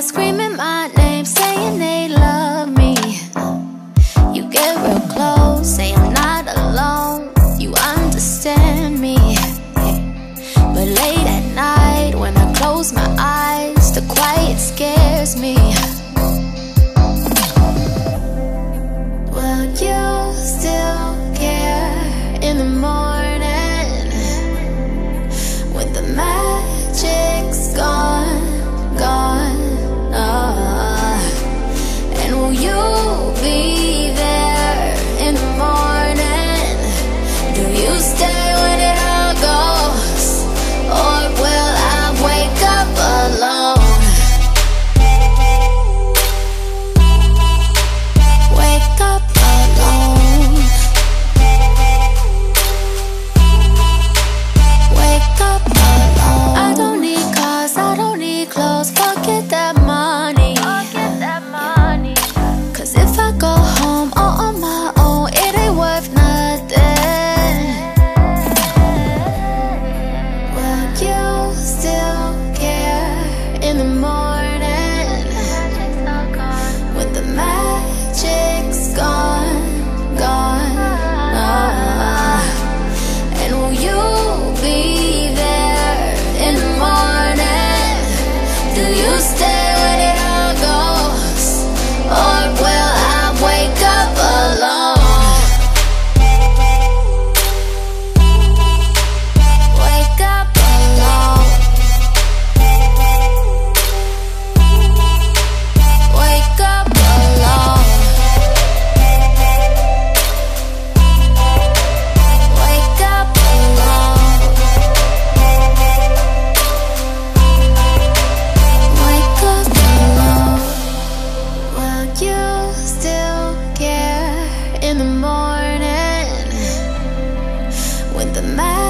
scream in the morning when the man